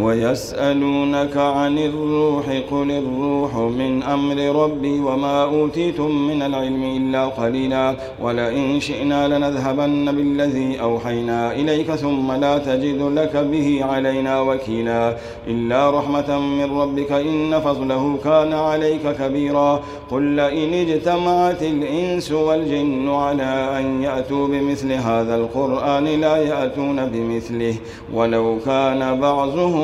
ويسألونك عن الروح قل الروح من أمر ربي وما أوتيتم من العلم إلا قليلا ولئن شئنا لنذهبن بالذي أوحينا إليك ثم لا تجد لك به علينا وكيلا إلا رحمة من ربك إن فضله كان عليك كبيرا قل لئن اجتمعت الإنس والجن على أن يأتوا بمثل هذا القرآن لا يأتون بمثله ولو كان بعضهم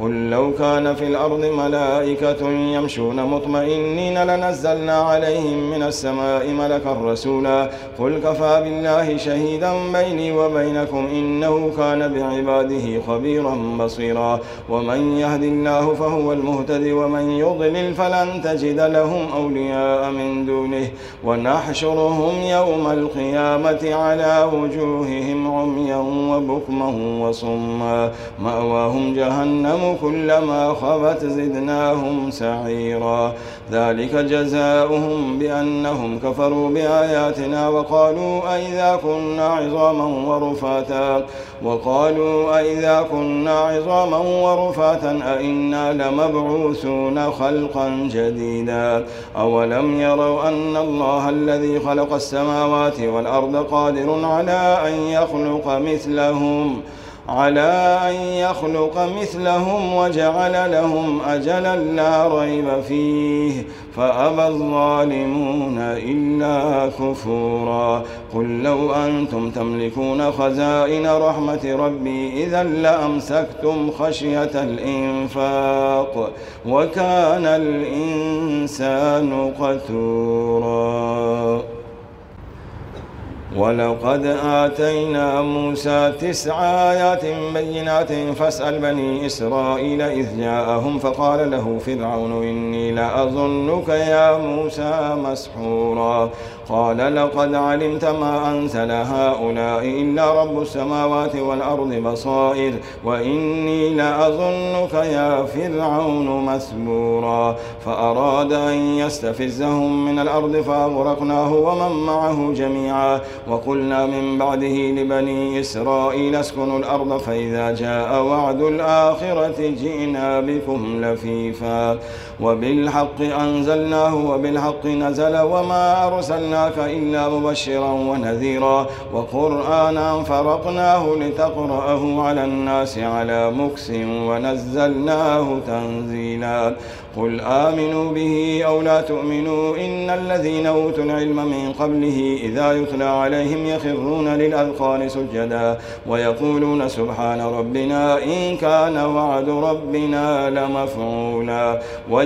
قل لو كان في الأرض ملائكة يمشون مطمئنين لنزلنا عليهم من السماء ملكا رسولا قل كفى بالله شهيدا بيني وبينكم إنه كان بعباده خبيرا بصيرا ومن يهد الله فهو المهتد ومن يضلل فلن تجد لهم أولياء من دونه ونحشرهم يوم القيامة على وجوههم عميا وبكما وصما مأواهم جهنم كلما خبت زدناهم سعيرا. ذلك جزاؤهم بأنهم كفروا بآياتنا وقالوا أئذا كنا عظاما ورفاتا. وقالوا أئذا كنا عظاما ورفاتا أئنا لمبعوثون خلقا جديدا. أولم يروا أن الله الذي خلق السماوات والأرض قادر على أن يخلق مثلهم؟ على أن يخلق مثلهم وجعل لهم أجلا لا ريب فيه. فأبى الظالمون إلا كفورا. قل لو أنتم تملكون خزائن رحمة ربي إذا لأمسكتم خشية الإنفاق وكان الإنسان قتوراً. ولقد آتينا موسى تسع آيات بينات فاسأل بني إسرائيل إذ جاءهم فقال له فرعون إني لأظنك يا موسى مسحورا. قال لقد علمت ما أنزل هؤلاء إلا رب السماوات والأرض بصائر وإني لأظنك يا فرعون مسبورا فأراد أن يستفزهم من الأرض فأغرقناه ومن معه جميعا. وقلنا من بعده لبني إسرائيل اسكنوا الأرض فإذا جاء وعد الآخرة جئنا بكم لفيفا. وبالحق أنزلناه وبالحق نزل وما أرسلناك إلا مبشرا ونذيرا وقرآنا فرقناه لتقرأه على الناس على مكس ونزلناه تنزيلا قل آمنوا به أو لا تؤمنوا إن الذين أوتوا العلم من قبله إذا يتلى عليهم يخرون للأذقان سجدا ويقولون سبحان ربنا إن كان وعد ربنا لمفعولا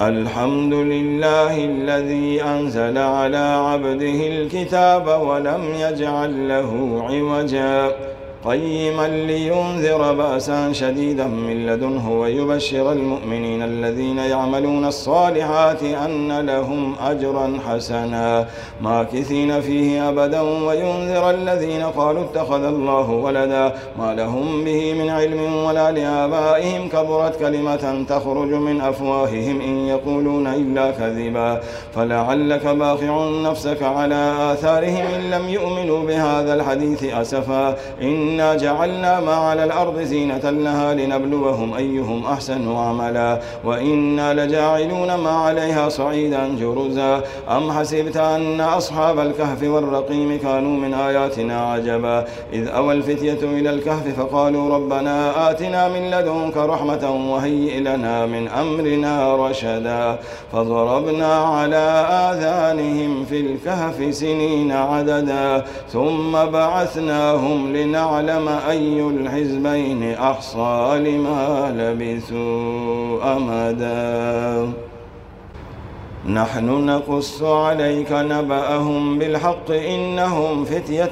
الحمد لله الذي أنزل على عبده الكتاب ولم يجعل له عوجا. قيما لينذر بأسا شديدا من لدنه ويبشر المؤمنين الذين يعملون الصالحات أن لهم أجرا حسنا. ماكثين فيه أبدا وينذر الذين قالوا اتخذ الله ولدا. ما لهم به من علم ولا لآبائهم. كبرت كلمة تخرج من أفواههم إن يقولون إلا كذبا. فلعلك باخع نفسك على آثارهم إن لم يؤمنوا بهذا الحديث أسفا. إنا جعلنا ما على الأرض زينة لها لنبلوهم أيهم أحسن عملا. وإنا لجاعلون ما عليها صعيدا جرزا. أم حسبت أن أصحاب الكهف والرقيم كانوا من آياتنا عجبا. إذ أوى الفتية إلى الكهف فقالوا ربنا آتنا من لدنك رحمة وهيئ لنا من أمرنا رشدا. فضربنا على آذانهم في الكهف سنين عددا. ثم بعثناهم لنعلم أي الحزبين أحصى لما لبثوا أمدا نحن نقص عليك نبأهم بالحق إنهم فتية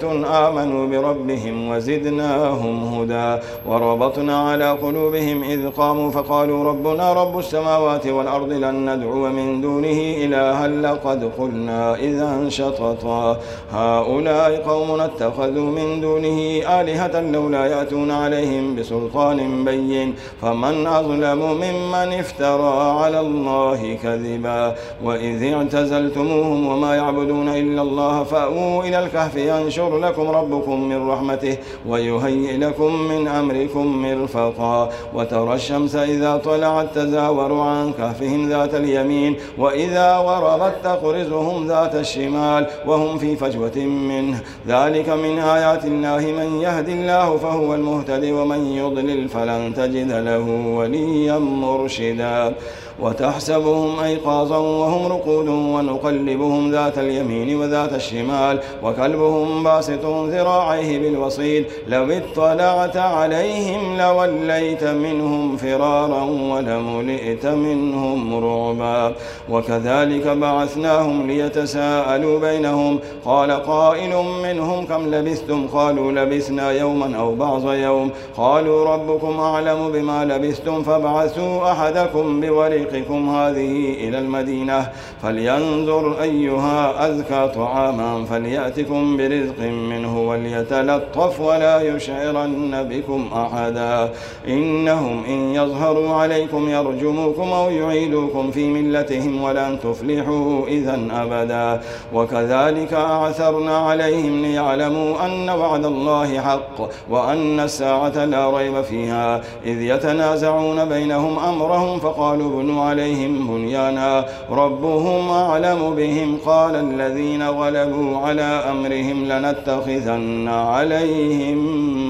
آمنوا بربهم وزدناهم هدى وربطنا على قلوبهم إذ قاموا فقالوا ربنا رب السماوات والأرض لن ندعو من دونه إلها لقد قلنا إذا شططا. هؤلاء قوم اتخذوا من دونه آلهة لولا يأتون عليهم بسلطان بين. فمن أظلم ممن افترى على الله كذبا. وإذ اعتزلتموهم وما يعبدون إلا الله فأووا إلى الكهف ينشر لكم ربكم من رحمته ويهيئ لكم من أمركم مرفقا وترى الشمس إذا طلعت تزاور عن كهفهم ذات اليمين وإذا وربت تقرزهم ذات الشمال وهم في فجوة منه. ذلك من آيات الله. من يهد الله فهو المهتد ومن يضلل فلن تجد له وليا مرشدا. وتحسبهم أيقاظا وهم رقود ونقلبهم ذات اليمين وذات الشمال وكلبهم باسط ذراعيه بالوصيد لو اطلعت عليهم لوليت منهم فرارا ولملئت منهم رعبا. وكذلك بعثناهم ليتساءلوا بينهم. قال قائل منهم كم لبثتم؟ قالوا لبثنا يوما أو بعض يوم. قالوا ربكم أعلم بما لبثتم فابعثوا أحدكم بورق طريقكم هذه إلى المدينة فلينظر أيها أزكى طعاما فليأتكم برزق منه وليتلطف ولا يشعرن بكم أحدا. إنهم إن يظهروا عليكم يرجموكم أو يعيدوكم في ملتهم ولن تفلحوا إذا أبدا. وكذلك أعثرنا عليهم ليعلموا أن وعد الله حق وأن الساعة لا ريب فيها. إذ يتنازعون بينهم أمرهم فقالوا عليهم بنيانا. ربهم أعلم بهم. قال الذين غلبوا على أمرهم لنتخذن عليهم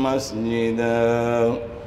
مسجداً.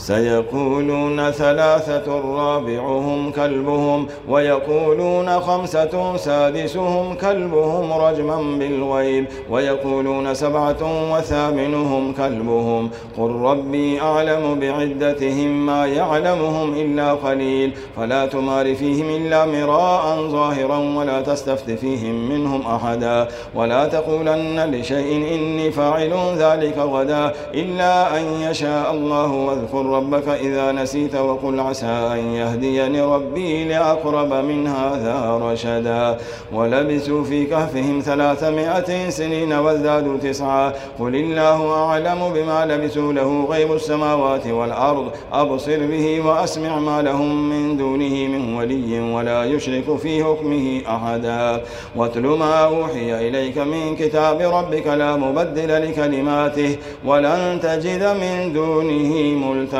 سيقولون ثلاثة رابعهم كلبهم ويقولون خمسة سادسهم كلبهم رجما بالغيب ويقولون سبعة وثامنهم كلبهم. قل ربي أعلم بعدتهم ما يعلمهم إلا قليل فلا تمار فيهم إلا مراء ظاهرا ولا تستفت فيهم منهم أحدا. ولا تقولن لشيء إني فاعل ذلك غدا إلا أن يشاء الله واذكر ربك إذا نسيت وقل عسى أن يهديني ربي لأقرب من هذا رشدا. ولبثوا في كهفهم ثلاثمائة سنين وازدادوا تسعا. قل الله أعلم بما لبثوا له غيب السماوات والأرض. أبصر به وأسمع ما لهم من دونه من ولي ولا يشرك في حكمه أحدا. واتل ما أوحي إليك من كتاب ربك لا مبدل لكلماته. ولن تجد من دونه ملتحدا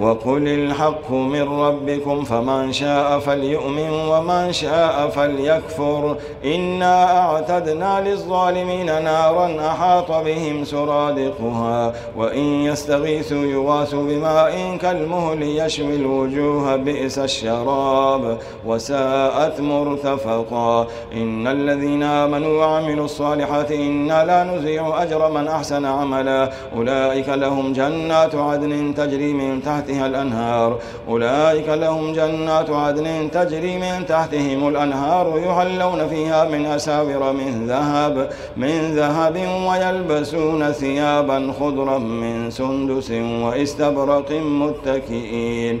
وقل الحق من ربكم فمن شاء فليؤمن ومن شاء فليكفر. إنا أعتدنا للظالمين نارا أحاط بهم سرادقها وإن يستغيثوا يغاثوا بماء كالمهل يشوي الوجوه بئس الشراب وساءت مرتفقا. إن الذين آمنوا وعملوا الصالحات إنا لا نزيع أجر من أحسن عملا. أولئك لهم جنات عدن تجري من تحت تحتها الأنهار. أولئك لهم جنات عدن تجري من تحتهم الأنهار يحلون فيها من أساور من ذهب من ذهب ويلبسون ثيابا خضرا من سندس واستبرق متكئين.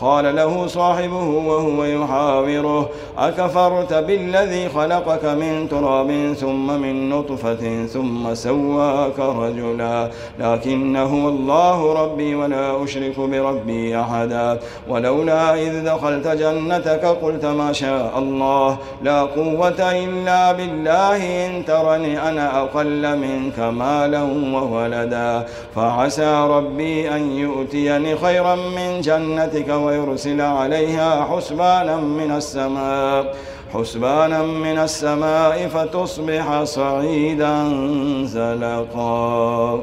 قال له صاحبه وهو يحاوره أكفرت بالذي خلقك من تراب ثم من نطفة ثم سواك رجلا لكنه الله ربي ولا أشرك بربي أحدا ولولا إذ دخلت جنتك قلت ما شاء الله لا قوة إلا بالله إن ترني أنا أقل منك مالا وولدا فعسى ربي أن يؤتيني خيرا من جنتك ويرسل عليها حسبانا من السماء حسبانا من السماء فتصبح صعيدا زلقا.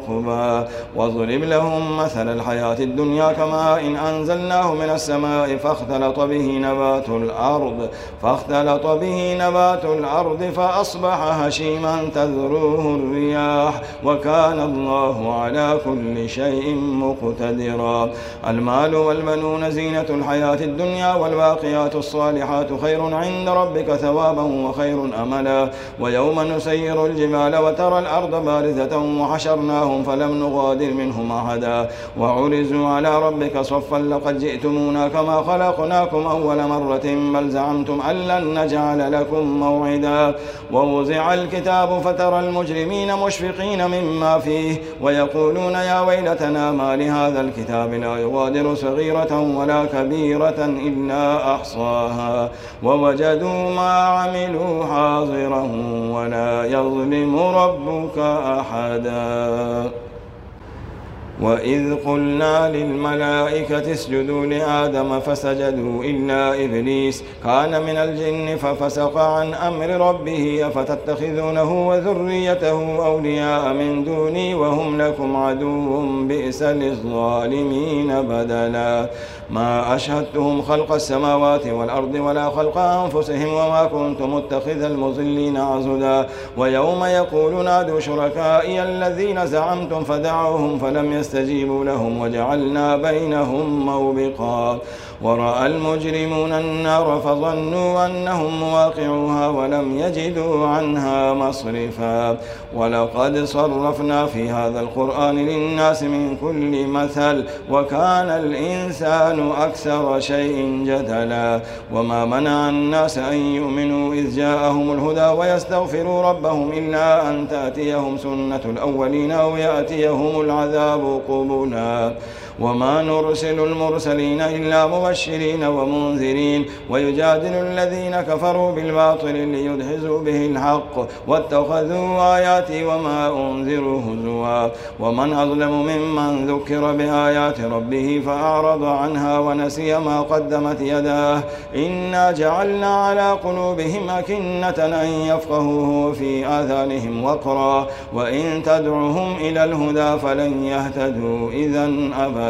عقبا واضرب لهم مثل الحياة الدنيا كما إن أنزلناه من السماء فاختلط به نبات الأرض فاختلط به نبات الأرض فأصبح هشيما تذروه الرياح وكان الله على كل شيء مقتدرا. المال والبنون زينة الحياة الدنيا والباقيات الصالحات خير عند ربك ثوابا وخير أملا. ويوم نسير الجبال وترى الأرض بارزة وحشرناه لهم فلم نغادر منهم أحدا. وعرزوا على ربك صفا لقد جئتمونا كما خلقناكم أول مرة بل زعمتم أن لن نجعل لكم موعدا. ووزع الكتاب فترى المجرمين مشفقين مما فيه ويقولون يا ويلتنا ما لهذا الكتاب لا يغادر صغيرة ولا كبيرة إلا أحصاها. ووجدوا ما عملوا حاضرا ولا يظلم ربك أحدا. uh, وإذ قلنا للملائكة اسجدوا لآدم فسجدوا إلا إبليس كان من الجن ففسق عن أمر ربه أفتتخذونه وذريته أولياء من دوني وهم لكم عدو بئس للظالمين بدلا ما أشهدتهم خلق السماوات والأرض ولا خلق أنفسهم وما كنت متخذ المضلين عزدا ويوم يقول نادوا شركائي الذين زعمتم فدعوهم فلم يستجيبوا لهم وجعلنا بينهم موبقا. ورأى المجرمون النار فظنوا أنهم مواقعوها ولم يجدوا عنها مصرفا. ولقد صرفنا في هذا القرآن للناس من كل مثل وكان الإنسان أكثر شيء جدلا. وما منع الناس أن يؤمنوا إذ جاءهم الهدى ويستغفروا ربهم إلا أن تأتيهم سنة الأولين أو يأتيهم العذاب قبلا. وما نرسل المرسلين إلا مبشرين ومنذرين ويجادل الذين كفروا بالباطل ليدحزوا به الحق واتخذوا آياتي وما أنذروا هزوا. ومن أظلم ممن ذكر بآيات ربه فأعرض عنها ونسي ما قدمت يداه. إنا جعلنا على قلوبهم أكنة أن يفقهوه في آذانهم وقرا. وإن تدعهم إلى الهدى فلن يهتدوا. إذا أبدا.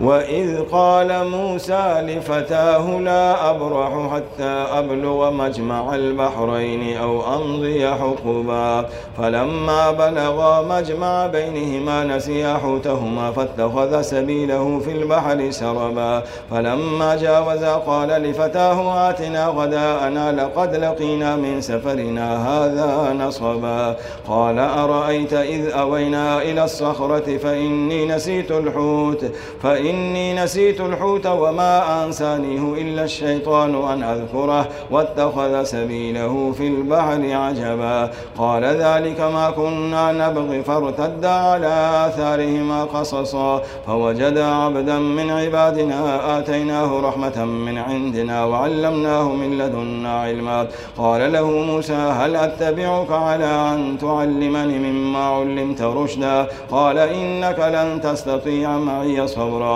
وإذ قال موسى لفتاه لا أبرح حتى أبلغ مجمع البحرين أو أمضي حقبا. فلما بلغا مجمع بينهما نسيا حوتهما فاتخذ سبيله في البحر سربا. فلما جاوزا قال لفتاه آتنا غداءنا لقد لقينا من سفرنا هذا نصبا. قال أرأيت إذ أوينا إلى الصخرة فإني نسيت الحوت فإن إني نسيت الحوت وما أنسانيه إلا الشيطان أن أذكره واتخذ سبيله في البحر عجبا. قال ذلك ما كنا نبغي فارتدا على آثارهما قصصا. فوجد عبدا من عبادنا آتيناه رحمة من عندنا وعلمناه من لدنا علما. قال له موسى هل أتبعك على أن تعلمني مما علمت رشدا؟ قال إنك لن تستطيع معي صبرا.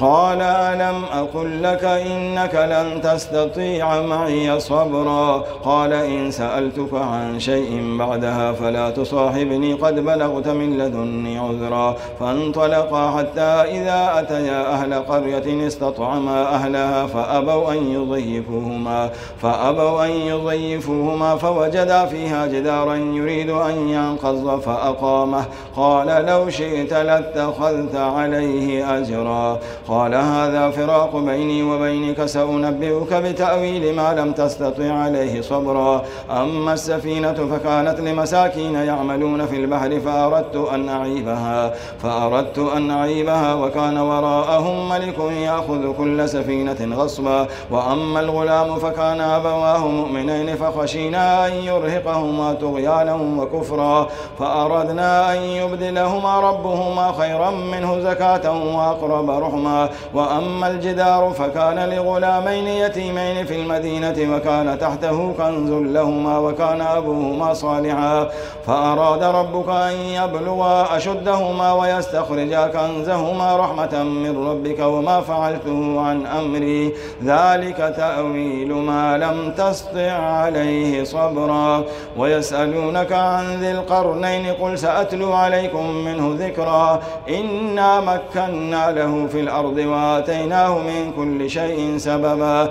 قال ألم أقل لك إنك لن تستطيع معي صبرا قال إن سألتك عن شيء بعدها فلا تصاحبني قد بلغت من لدني عذرا فانطلقا حتى إذا أتيا أهل قرية استطعما أهلها فأبوا أن يضيفوهما فأبوا أن يضيفوهما فوجدا فيها جدارا يريد أن ينقض فأقامه قال لو شئت لاتخذت عليه أجرا قال هذا فراق بيني وبينك سأنبئك بتأويل ما لم تستطع عليه صبرا. أما السفينة فكانت لمساكين يعملون في البحر فأردت أن أعيبها فأردت أن أعيبها وكان وراءهم ملك يأخذ كل سفينة غصبا. وأما الغلام فكان أبواه مؤمنين فخشينا أن يرهقهما طغيانا وكفرا. فأردنا أن يبدلهما ربهما خيرا منه زكاة وأقرب رحما وأما الجدار فكان لغلامين يتيمين في المدينة وكان تحته كنز لهما وكان أبوهما صالحا. فأراد ربك أن يبلغا أشدهما ويستخرجا كنزهما رحمة من ربك وما فعلته عن أمري. ذلك تأويل ما لم تسطع عليه صبرا. ويسألونك عن ذي القرنين قل سأتلو عليكم منه ذكرا. إنا مكنا له في الأرض الأرض وآتيناه من كل شيء سببا.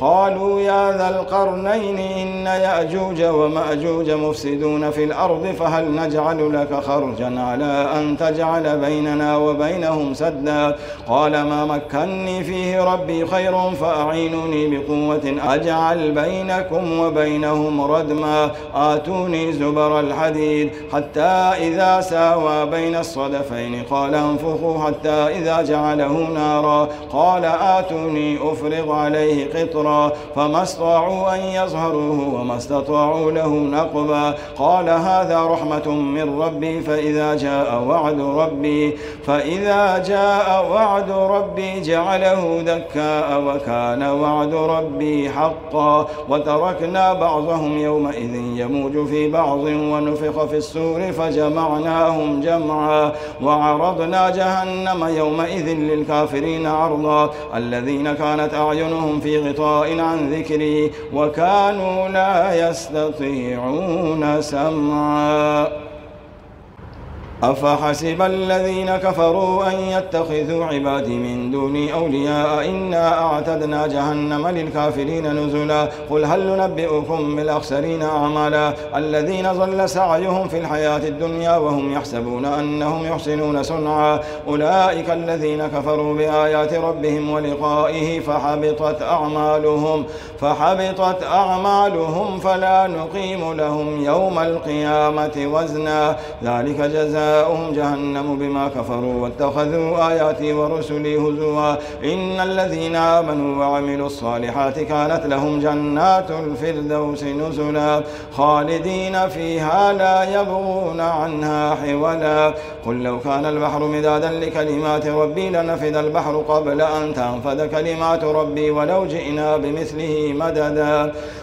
قالوا يا ذا القرنين إن يأجوج ومأجوج مفسدون في الأرض فهل نجعل لك خرجا على أن تجعل بيننا وبينهم سدا؟ قال ما مكني فيه ربي خير فأعينني بقوة أجعل بينكم وبينهم ردما. آتوني زبر الحديد حتى إذا ساوى بين الصدفين قال انفخوا حتى إذا جعله نارا. قال آتوني أفرغ عليه قطرا. فما استطاعوا أن يظهروه وما استطاعوا له نقبا. قال هذا رحمة من ربي فإذا جاء وعد ربي فإذا جاء وعد ربي جعله دكاء وكان وعد ربي حقا. وتركنا بعضهم يومئذ يموج في بعض ونفخ في السور فجمعناهم جمعا. وعرضنا جهنم يومئذ للكافرين عرضا. الذين كانت أعينهم في غطاء عن ذكري وكانوا لا يستطيعون سمعا. أفحسب الذين كفروا أن يتخذوا عبادي من دوني أولياء إنا أعتدنا جهنم للكافرين نزلا قل هل ننبئكم بالأخسرين أعمالا الذين ظل سعيهم في الحياة الدنيا وهم يحسبون أنهم يحسنون صنعا أولئك الذين كفروا بآيات ربهم ولقائه فحبطت أعمالهم فحبطت أعمالهم فلا نقيم لهم يوم القيامة وزنا ذلك جزاء جزاؤهم جهنم بما كفروا واتخذوا آياتي ورسلي هزوا. إن الذين آمنوا وعملوا الصالحات كانت لهم جنات الفردوس نزلا. خالدين فيها لا يبغون عنها حولا. قل لو كان البحر مدادا لكلمات ربي لنفد البحر قبل أن تنفد كلمات ربي ولو جئنا بمثله مددا.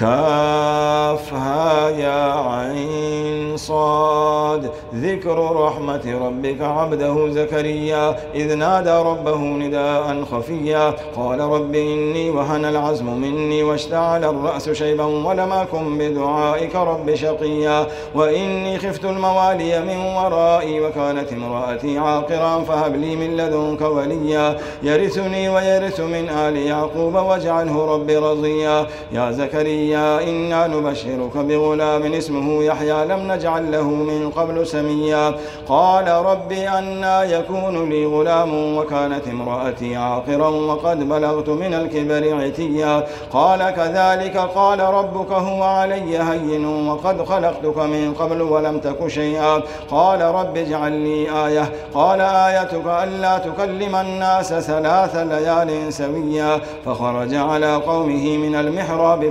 كافها يا عين صاد. ذكر رحمة ربك عبده زكريا إذ نادى ربه نداء خفيا. قال رب إني وهن العزم مني واشتعل الرأس شيبا ولم أكن بدعائك رب شقيا. وإني خفت الموالي من ورائي وكانت امرأتي عاقرا فهب لي من لدنك وليا. يرثني ويرث من آل يعقوب واجعله رب رضيا. يا زكريا زكريا إنا نبشرك بغلام اسمه يحيى لم نجعل له من قبل سميا. قال رب أنا يكون لي غلام وكانت امرأتي عاقرا وقد بلغت من الكبر عتيا. قال كذلك قال ربك هو علي هين وقد خلقتك من قبل ولم تك شيئا. قال رب اجعل لي آية. قال آيتك ألا تكلم الناس ثلاث ليال سويا. فخرج على قومه من المحراب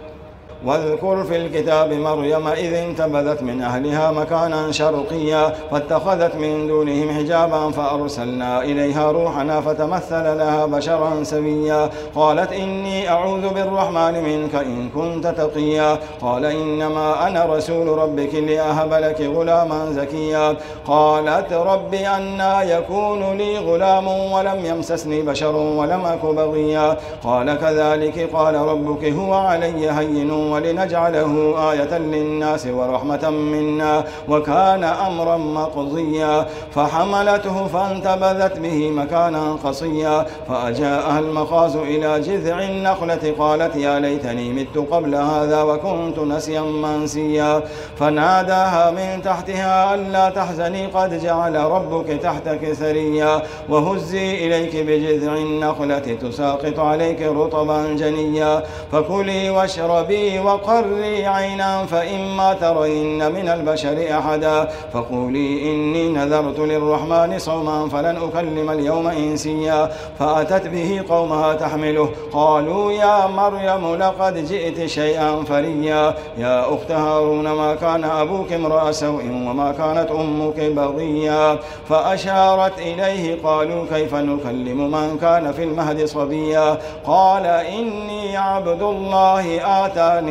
واذكر في الكتاب مريم إذ انتبذت من أهلها مكانا شرقيا فاتخذت من دونهم حجابا فأرسلنا إليها روحنا فتمثل لها بشرا سويا. قالت إني أعوذ بالرحمن منك إن كنت تقيا. قال إنما أنا رسول ربك لأهب لك غلاما زكيا. قالت رب أنا يكون لي غلام ولم يمسسني بشر ولم أك بغيا. قال كذلك قال ربك هو علي هين ولنجعله آية للناس ورحمة منا وكان أمرا مقضيا فحملته فانتبذت به مكانا قصيا فأجاءها المخاز إلى جذع النخلة قالت يا ليتني مت قبل هذا وكنت نسيا منسيا فناداها من تحتها ألا تحزني قد جعل ربك تحتك سريا وهزي إليك بجذع النخلة تساقط عليك رطبا جنيا فكلي واشربي وقري عينا فإما ترين من البشر أحدا فقولي إني نذرت للرحمن صوما فلن أكلم اليوم إنسيا فأتت به قومها تحمله قالوا يا مريم لقد جئت شيئا فريا يا أخت هارون ما كان أبوك امرأ سوء وما كانت أمك بغيا فأشارت إليه قالوا كيف نكلم من كان في المهد صبيا قال إني عبد الله آتاني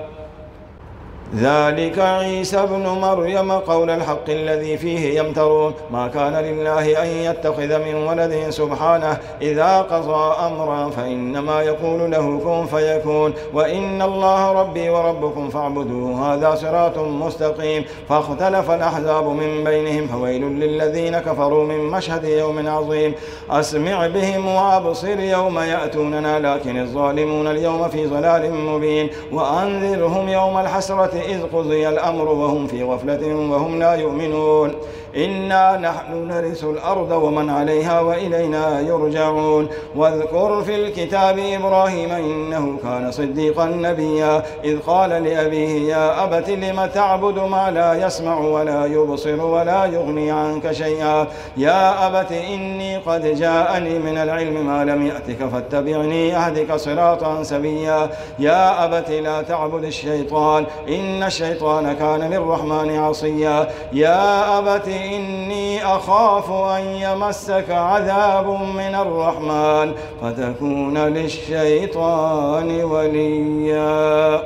ذلك عيسى ابن مريم قول الحق الذي فيه يمترون. ما كان لله أن يتخذ من ولد سبحانه. إذا قضى أمرا فإنما يقول له كن فيكون. وإن الله ربي وربكم فاعبدوه هذا صراط مستقيم. فاختلف الأحزاب من بينهم فويل للذين كفروا من مشهد يوم عظيم. أسمع بهم وأبصر يوم يأتوننا لكن الظالمون اليوم في ضلال مبين. وأنذرهم يوم الحسرة إذ قضي الأمر وهم في غفلة وهم لا يؤمنون. إنا نحن نرث الأرض ومن عليها وإلينا يرجعون. واذكر في الكتاب إبراهيم إنه كان صديقا نبيا. إذ قال لأبيه يا أبت لم تعبد ما لا يسمع ولا يبصر ولا يغني عنك شيئا؟ يا أبت إني قد جاءني من العلم ما لم يأتك فاتبعني أهدك صراطا سبيا يا أبت لا تعبد الشيطان إن الشيطان كان للرحمن عصيا. يا أبت إني أخاف أن يمسك عذاب من الرحمن فتكون للشيطان وليا.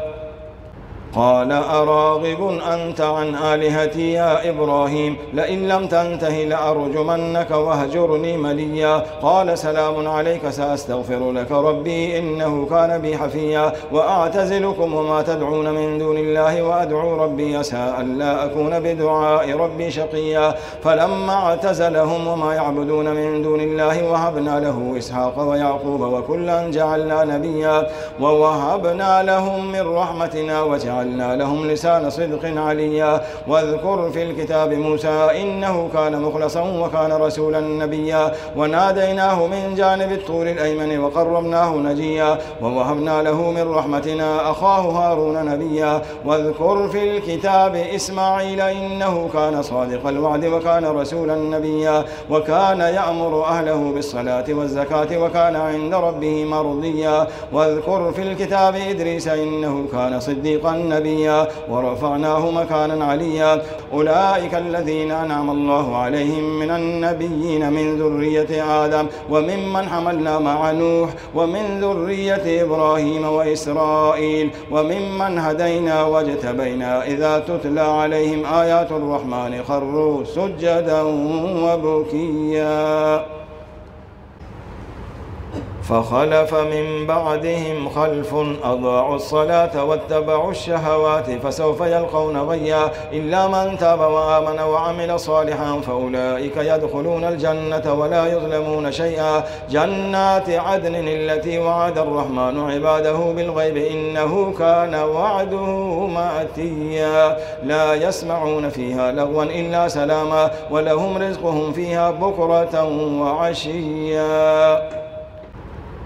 قال أراغب أنت عن آلهتي يا إبراهيم لئن لم تنته لأرجمنك واهجرني مليا. قال سلام عليك سأستغفر لك ربي إنه كان بي حفيا. وأعتزلكم وما تدعون من دون الله وأدعو ربي يساء لا أكون بدعاء ربي شقيا. فلما اعتزلهم وما يعبدون من دون الله وهبنا له إسحاق ويعقوب وكلا جعلنا نبيا. ووهبنا لهم من رحمتنا وجعلنا وجعلنا لهم لسان صدق عليا. واذكر في الكتاب موسى إنه كان مخلصا وكان رسولا نبيا. وناديناه من جانب الطور الأيمن وقربناه نجيا. ووهبنا له من رحمتنا أخاه هارون نبيا. واذكر في الكتاب إسماعيل إنه كان صادق الوعد وكان رسولا نبيا. وكان يأمر أهله بالصلاة والزكاة وكان عند ربه مرضيا. واذكر في الكتاب إدريس إنه كان صديقا نبيا ورفعناه مكانا عليا. أولئك الذين أنعم الله عليهم من النبيين من ذرية آدم وممن حملنا مع نوح ومن ذرية إبراهيم وإسرائيل وممن هدينا واجتبينا إذا تتلى عليهم آيات الرحمن خروا سجدا وبكيا. فخلف من بعدهم خلف أضاعوا الصلاة واتبعوا الشهوات فسوف يلقون غيا إلا من تاب وآمن وعمل صالحا فأولئك يدخلون الجنة ولا يظلمون شيئا. جنات عدن التي وعد الرحمن عباده بالغيب إنه كان وعده مأتيا. لا يسمعون فيها لغوا إلا سلاما ولهم رزقهم فيها بكرة وعشيا.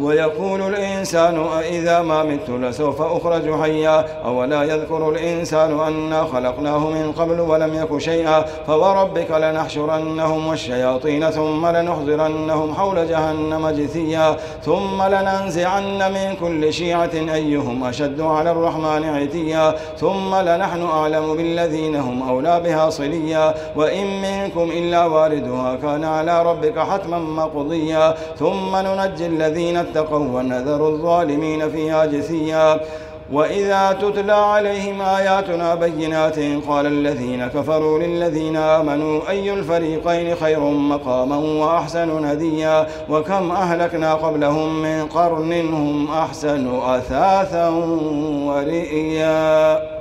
ويقول الإنسان أإذا ما مت لسوف أخرج حيا أولا يذكر الإنسان أنا خلقناه من قبل ولم يك شيئا فوربك لنحشرنهم والشياطين ثم لنحضرنهم حول جهنم جثيا ثم لننزعن من كل شيعة أيهم أشد على الرحمن عتيا ثم لنحن أعلم بالذين هم أولى بها صليا وإن منكم إلا واردها كان على ربك حتما مقضيا ثم ننجي الذين اتقوا ونذر الظالمين فيها جثيا. وإذا تتلى عليهم آياتنا بينات قال الذين كفروا للذين آمنوا أي الفريقين خير مقاما وأحسن نديا وكم أهلكنا قبلهم من قرن هم أحسن أثاثا ورئيا.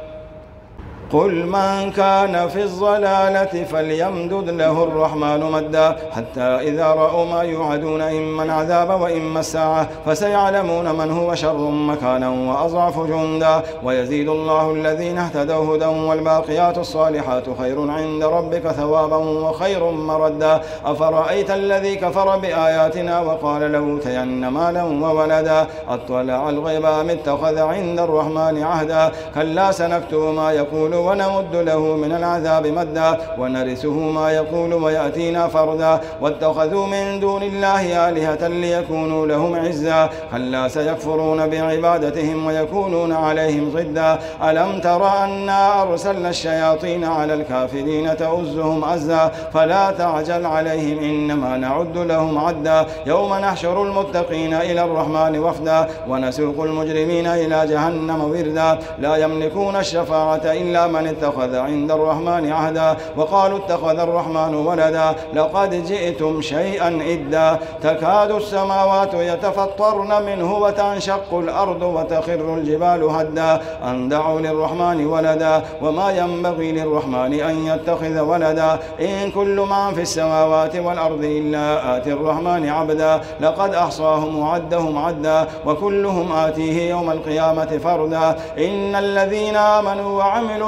قل من كان في الضلالة فليمدد له الرحمن مدا حتى إذا رأوا ما يوعدون إما العذاب وإما الساعة فسيعلمون من هو شر مكانا وأضعف جندا ويزيد الله الذين اهتدوا هدى والباقيات الصالحات خير عند ربك ثوابا وخير مردا أفرأيت الذي كفر بآياتنا وقال لأوتين مالا وولدا أطلع الغيب أم اتخذ عند الرحمن عهدا كلا سنكتب ما يقول ونمد له من العذاب مدا ونرثه ما يقول ويأتينا فردا واتخذوا من دون الله آلهة ليكونوا لهم عزا كلا سيكفرون بعبادتهم ويكونون عليهم ضدا ألم تر أنا أرسلنا الشياطين على الكافرين تؤزهم عزا فلا تعجل عليهم إنما نعد لهم عدا يوم نحشر المتقين إلى الرحمن وفدا ونسوق المجرمين إلى جهنم وردا لا يملكون الشفاعة إلا من اتخذ عند الرحمن عهدا وقالوا اتخذ الرحمن ولدا لقد جئتم شيئا إدا تكاد السماوات يتفطرن منه وتنشق الأرض وتخر الجبال هدا أن دعوا للرحمن ولدا وما ينبغي للرحمن أن يتخذ ولدا إن كل من في السماوات والأرض إلا آتي الرحمن عبدا لقد أحصاهم وعدهم عدا وكلهم آتيه يوم القيامة فردا إن الذين آمنوا وعملوا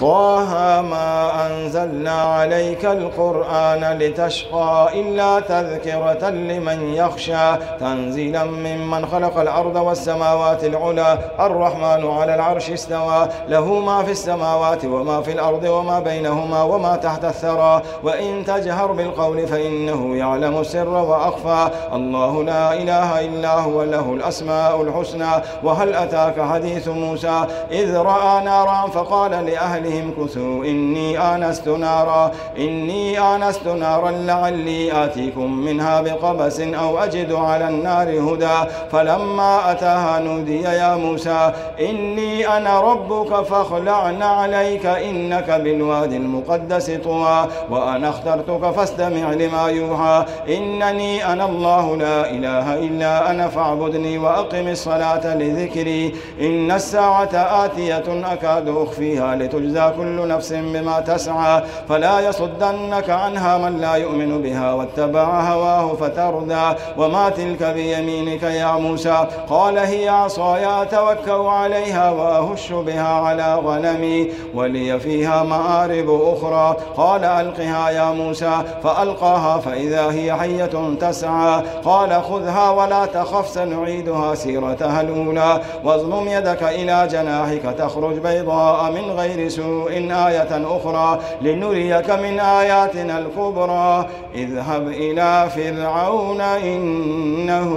طه ما أنزلنا عليك القرآن لتشقى إلا تذكرة لمن يخشى تنزيلا ممن خلق الأرض والسماوات العلى الرحمن على العرش استوى له ما في السماوات وما في الأرض وما بينهما وما تحت الثرى وإن تجهر بالقول فإنه يعلم السر وأخفى الله لا إله إلا هو له الأسماء الحسنى وهل أتاك حديث موسى؟ إذ رأى نارا فقال لأهل أهلهم كثوا إني آنست نارا. إني آنست نارا لعلي آتيكم منها بقبس أو أجد على النار هدى. فلما أتاها نودي يا موسى إني أنا ربك فاخلعن عليك إنك بالواد المقدس طوى. وأنا اخترتك فاستمع لما يوحى. إنني أنا الله لا إله إلا أنا فاعبدني وأقم الصلاة لذكري. إن الساعة آتية أكاد أخفيها لتجزى تجزى كل نفس بما تسعى فلا يصدنك عنها من لا يؤمن بها واتبع هواه فتردى وما تلك بيمينك يا موسى قال هي عصاي أتوكأ عليها وأهش بها على غنمي ولي فيها مآرب أخرى قال ألقها يا موسى فألقاها فإذا هي حية تسعى قال خذها ولا تخف سنعيدها سيرتها الأولى واضمم يدك إلى جناحك تخرج بيضاء من غير سوء إن آية أخرى لنريك من آياتنا الكبرى. اذهب إلى فرعون إنه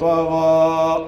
طغى.